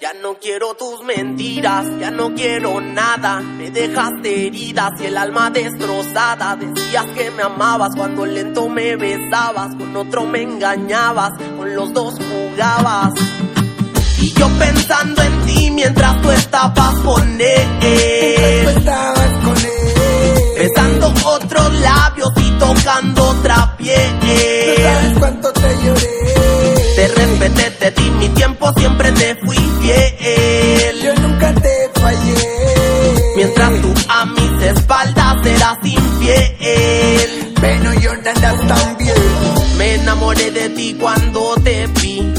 Ya no quiero tus mentiras, ya no quiero nada. Me dejaste heridas y el alma destrozada. Decías que me amabas cuando lento me besabas. Con otro me engañabas, con los dos jugabas. Y yo pensando en ti mientras tú estabas con él. Estabas con él. Besando otros labios y tocando otra piel. Tú sabes cuánto te lloré. Te respeté, te di mi tiempo, siempre te fui mis espaldas eras infiel. Pero yo andas tan bien. Me enamoré de ti cuando te vi.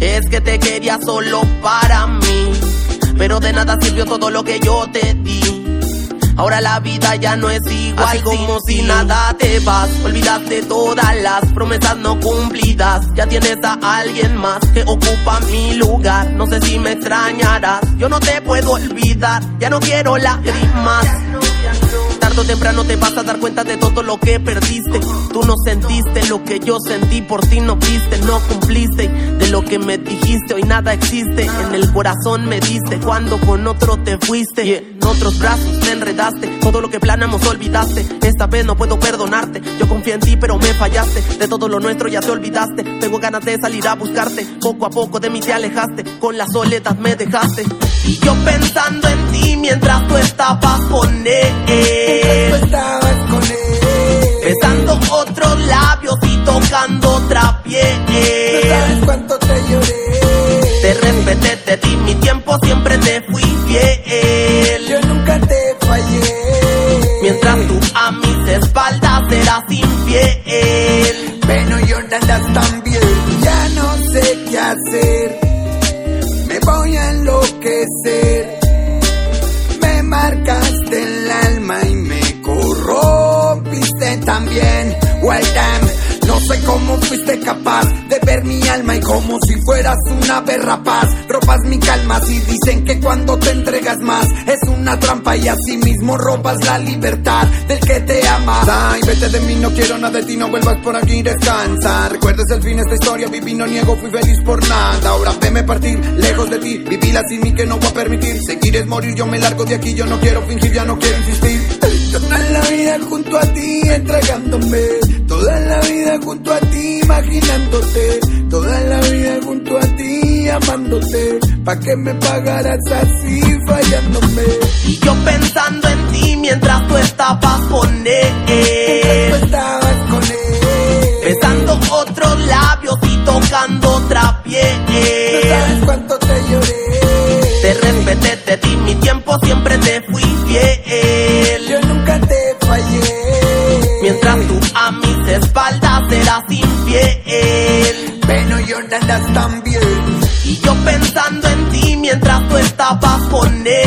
Es que te quería solo para mí. Pero de nada sirvió todo lo que yo te di. Ahora la vida ya no es igual Así como si nada te vas. Olvidaste todas las promesas no cumplidas. Ya tienes a alguien más que ocupa mi lugar. No sé si me extrañarás. Yo no te puedo olvidar. Ya no quiero lágrimas. Tarde temprano te vas a dar cuenta de todo lo que perdiste. Tú no sentiste lo que yo sentí, por ti no viste, no cumpliste. De lo que me dijiste, hoy nada existe. En el corazón me diste cuando con otro te fuiste. Y en otros brazos me enredaste. Todo lo que planamos olvidaste. Esta vez no puedo perdonarte. Yo confié en ti, pero me fallaste. De todo lo nuestro ya te olvidaste. Tengo ganas de salir a buscarte. Poco a poco de mí te alejaste. Con la soledad me dejaste. Y yo pensando en ti mientras tú estabas con él. Tú estabas con él. Besando otros labios y tocando otra piel. sabes cuánto te lloré. Te respeté, te di mi tiempo, siempre te fui fiel. Yo nunca te fallé. Mientras tú a mis espaldas eras infiel. Pero yo andas tan bien. Ya no sé qué hacer. No sé cómo fuiste capaz de ver mi alma y como si fueras una rapaz. Ropas mi calma si dicen que cuando te entregas más es una trampa y así mismo robas la libertad del que te ama. Ay, vete de mí, no quiero nada de ti, no vuelvas por aquí, descansa. Recuerdes el fin de esta historia, viví, no niego, fui feliz por nada. Ahora veme partir, lejos de ti, vivila sin mí que no voy a permitir. Seguir es morir, yo me largo de aquí, yo no quiero fingir, ya no quiero insistir. Toda la vida junto a ti, entregándome. Vida junto a ti, imaginándote. Toda la vida junto a ti, amándote. Pa' que me pagaras así, fallándome. Y yo pensando en ti mientras tú estabas con Tú él. estabas con él. Besando otros labios y tocando otra Tú sabes piel. cuánto te lloré. Te respeté, te di mi tiempo, siempre te a mis espaldas eras infiel. Pero yo andas tan bien. Y yo pensando en ti mientras tú estabas con él.